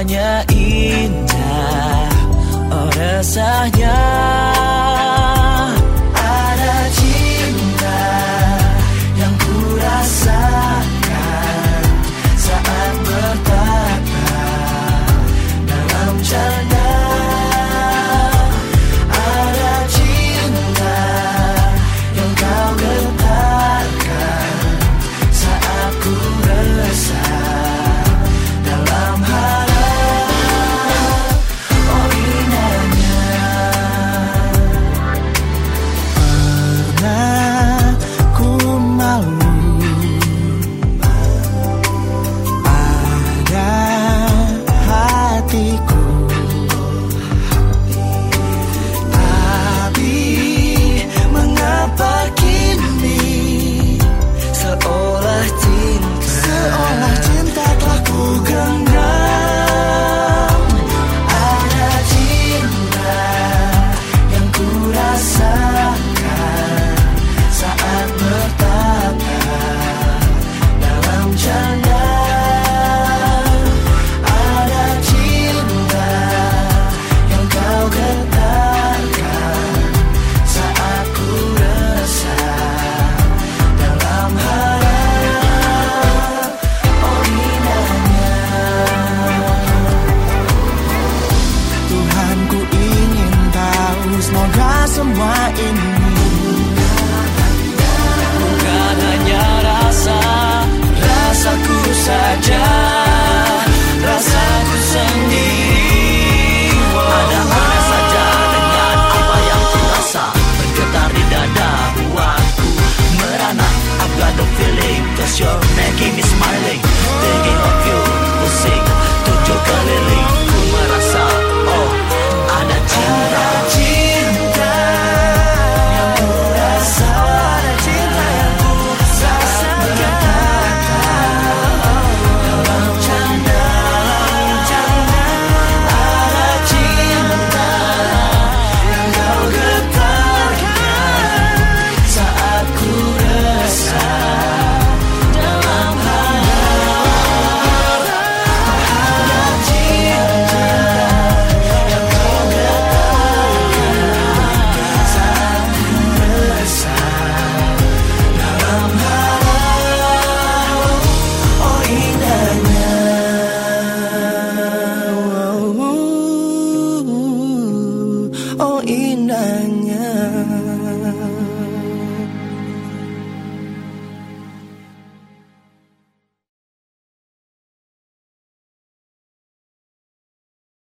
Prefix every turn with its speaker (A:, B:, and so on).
A: hanya indah. Semua ini inang.